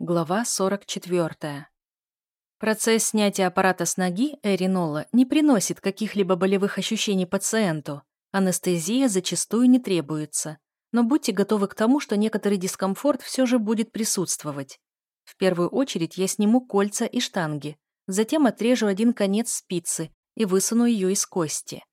Глава 44. Процесс снятия аппарата с ноги Эринола не приносит каких-либо болевых ощущений пациенту. Анестезия зачастую не требуется. Но будьте готовы к тому, что некоторый дискомфорт все же будет присутствовать. В первую очередь я сниму кольца и штанги, затем отрежу один конец спицы и высуну ее из кости.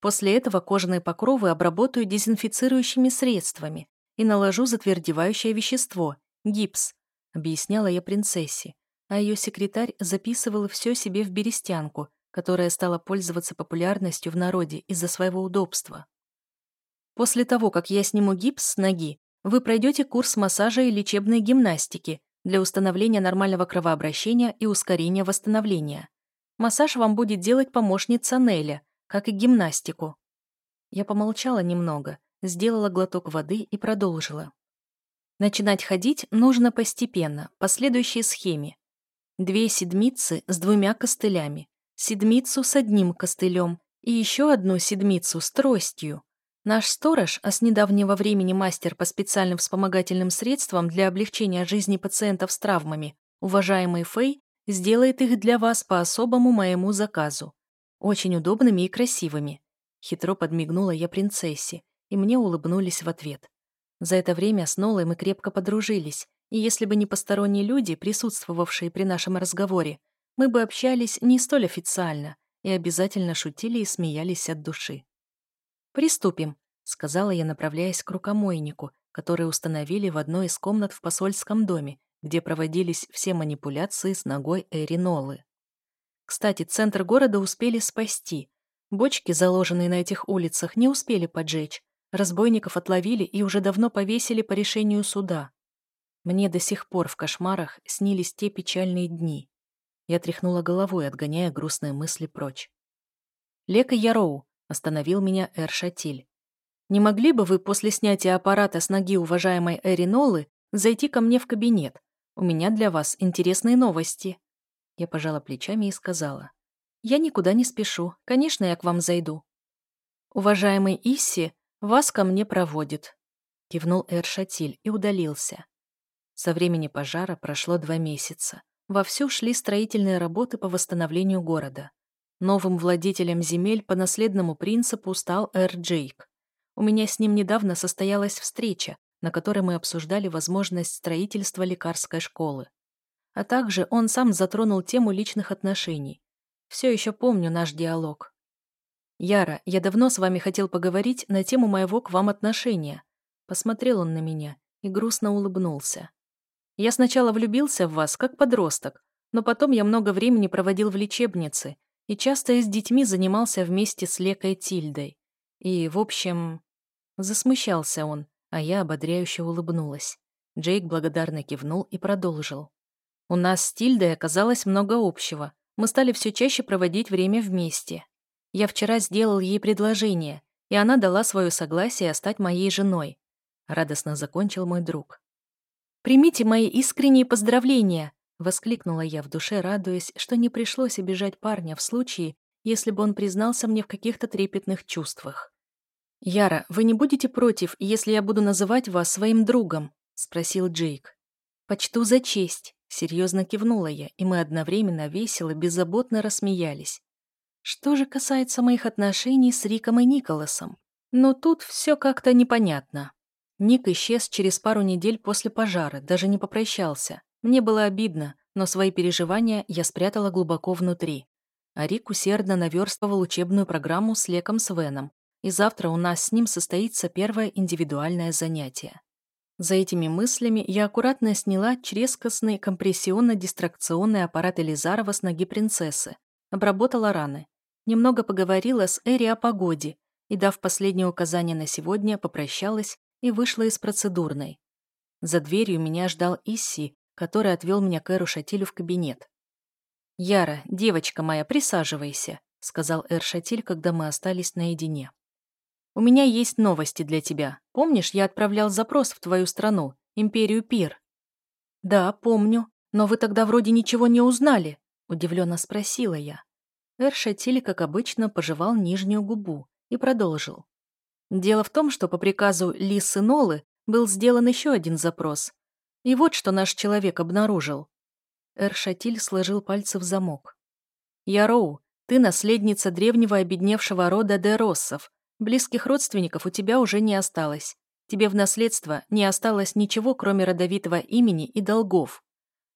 После этого кожаные покровы обработаю дезинфицирующими средствами и наложу затвердевающее вещество – гипс, объясняла я принцессе, а ее секретарь записывала все себе в берестянку, которая стала пользоваться популярностью в народе из-за своего удобства. После того, как я сниму гипс с ноги, вы пройдете курс массажа и лечебной гимнастики для установления нормального кровообращения и ускорения восстановления. Массаж вам будет делать помощница Неля, как и гимнастику. Я помолчала немного, сделала глоток воды и продолжила. Начинать ходить нужно постепенно, по следующей схеме. Две седмицы с двумя костылями, седмицу с одним костылем и еще одну седмицу с тростью. Наш сторож, а с недавнего времени мастер по специальным вспомогательным средствам для облегчения жизни пациентов с травмами, уважаемый Фэй, сделает их для вас по особому моему заказу. Очень удобными и красивыми. Хитро подмигнула я принцессе, и мне улыбнулись в ответ. За это время с Нолой мы крепко подружились, и если бы не посторонние люди, присутствовавшие при нашем разговоре, мы бы общались не столь официально и обязательно шутили и смеялись от души. «Приступим», — сказала я, направляясь к рукомойнику, который установили в одной из комнат в посольском доме, где проводились все манипуляции с ногой Эринолы. Кстати, центр города успели спасти. Бочки, заложенные на этих улицах, не успели поджечь, Разбойников отловили и уже давно повесили по решению суда. Мне до сих пор в кошмарах снились те печальные дни. Я тряхнула головой, отгоняя грустные мысли прочь. «Лека Яроу», — остановил меня Эр Шатиль. «Не могли бы вы после снятия аппарата с ноги уважаемой Эринолы зайти ко мне в кабинет? У меня для вас интересные новости». Я пожала плечами и сказала. «Я никуда не спешу. Конечно, я к вам зайду». Уважаемый Исси «Вас ко мне проводит», — кивнул Эршатиль и удалился. Со времени пожара прошло два месяца. Вовсю шли строительные работы по восстановлению города. Новым владетелем земель по наследному принципу стал Эр Джейк. У меня с ним недавно состоялась встреча, на которой мы обсуждали возможность строительства лекарской школы. А также он сам затронул тему личных отношений. Все еще помню наш диалог. «Яра, я давно с вами хотел поговорить на тему моего к вам отношения». Посмотрел он на меня и грустно улыбнулся. «Я сначала влюбился в вас, как подросток, но потом я много времени проводил в лечебнице и часто с детьми занимался вместе с Лекой Тильдой. И, в общем...» Засмущался он, а я ободряюще улыбнулась. Джейк благодарно кивнул и продолжил. «У нас с Тильдой оказалось много общего. Мы стали все чаще проводить время вместе. Я вчера сделал ей предложение, и она дала свое согласие стать моей женой. Радостно закончил мой друг. «Примите мои искренние поздравления!» Воскликнула я в душе, радуясь, что не пришлось обижать парня в случае, если бы он признался мне в каких-то трепетных чувствах. «Яра, вы не будете против, если я буду называть вас своим другом?» — спросил Джейк. «Почту за честь», — серьезно кивнула я, и мы одновременно весело, беззаботно рассмеялись. Что же касается моих отношений с Риком и Николасом, но тут все как-то непонятно. Ник исчез через пару недель после пожара, даже не попрощался. Мне было обидно, но свои переживания я спрятала глубоко внутри. А Рик усердно наверстывал учебную программу с Леком Свеном, и завтра у нас с ним состоится первое индивидуальное занятие. За этими мыслями я аккуратно сняла чрезкостный компрессионно-дистракционный аппарат Элизарова с ноги принцессы, обработала раны, немного поговорила с Эри о погоде и, дав последнее указание на сегодня, попрощалась и вышла из процедурной. За дверью меня ждал Исси, который отвел меня к Эру Шатилю в кабинет. «Яра, девочка моя, присаживайся», — сказал Эр Шатиль, когда мы остались наедине. «У меня есть новости для тебя. Помнишь, я отправлял запрос в твою страну, Империю Пир?» «Да, помню. Но вы тогда вроде ничего не узнали», — удивленно спросила я. Эр Шатили, как обычно, пожевал нижнюю губу и продолжил. Дело в том, что по приказу Лисы Нолы был сделан еще один запрос. И вот что наш человек обнаружил. Эр-Шатиль сложил пальцы в замок. «Яроу, ты наследница древнего обедневшего рода де Россов. Близких родственников у тебя уже не осталось. Тебе в наследство не осталось ничего, кроме родовитого имени и долгов.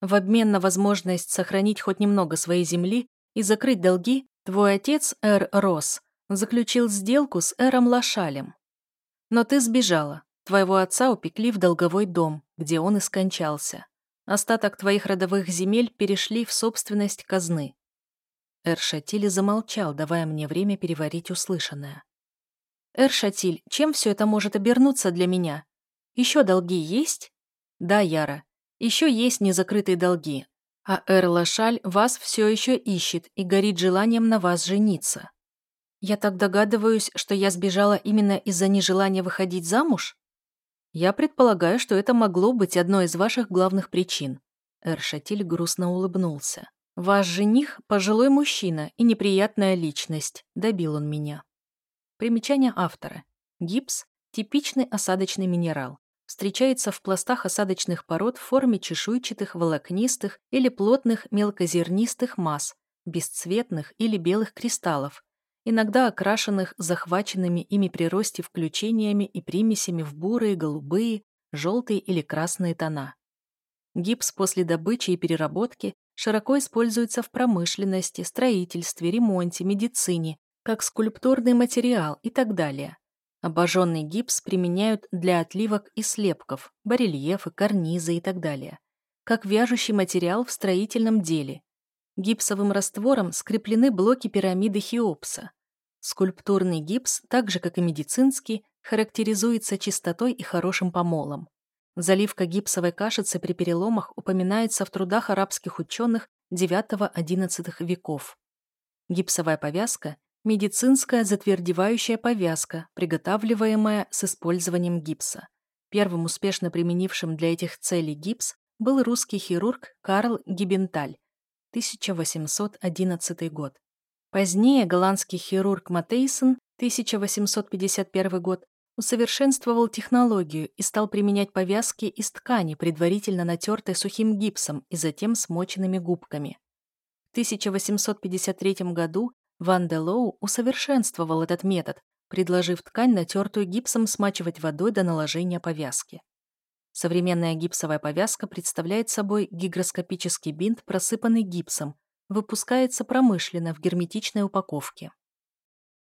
В обмен на возможность сохранить хоть немного своей земли и закрыть долги, твой отец, Эр Росс, заключил сделку с Эром Лошалем. Но ты сбежала. Твоего отца упекли в долговой дом, где он и скончался. Остаток твоих родовых земель перешли в собственность казны. Эр-Шатиль замолчал, давая мне время переварить услышанное. «Эр-Шатиль, чем все это может обернуться для меня? Еще долги есть?» «Да, Яра. Еще есть незакрытые долги. А Эр-Лашаль вас все еще ищет и горит желанием на вас жениться. Я так догадываюсь, что я сбежала именно из-за нежелания выходить замуж?» «Я предполагаю, что это могло быть одной из ваших главных причин». Эр-Шатиль грустно улыбнулся. «Ваш жених – пожилой мужчина и неприятная личность», – добил он меня. Примечание автора. Гипс – типичный осадочный минерал. Встречается в пластах осадочных пород в форме чешуйчатых, волокнистых или плотных мелкозернистых масс, бесцветных или белых кристаллов, иногда окрашенных захваченными ими при росте включениями и примесями в бурые, голубые, желтые или красные тона. Гипс после добычи и переработки широко используется в промышленности, строительстве, ремонте, медицине, как скульптурный материал и так далее. Обожженный гипс применяют для отливок и слепков, барельефы, карнизы и так далее. Как вяжущий материал в строительном деле. Гипсовым раствором скреплены блоки пирамиды Хеопса. Скульптурный гипс, так же как и медицинский, характеризуется чистотой и хорошим помолом. Заливка гипсовой кашицы при переломах упоминается в трудах арабских ученых IX-XI веков. Гипсовая повязка – медицинская затвердевающая повязка, приготавливаемая с использованием гипса. Первым успешно применившим для этих целей гипс был русский хирург Карл Гибенталь, 1811 год. Позднее голландский хирург Матейсон, 1851 год, усовершенствовал технологию и стал применять повязки из ткани, предварительно натертой сухим гипсом и затем смоченными губками. В 1853 году Ван де Лоу усовершенствовал этот метод, предложив ткань, натертую гипсом, смачивать водой до наложения повязки. Современная гипсовая повязка представляет собой гигроскопический бинт, просыпанный гипсом, выпускается промышленно в герметичной упаковке.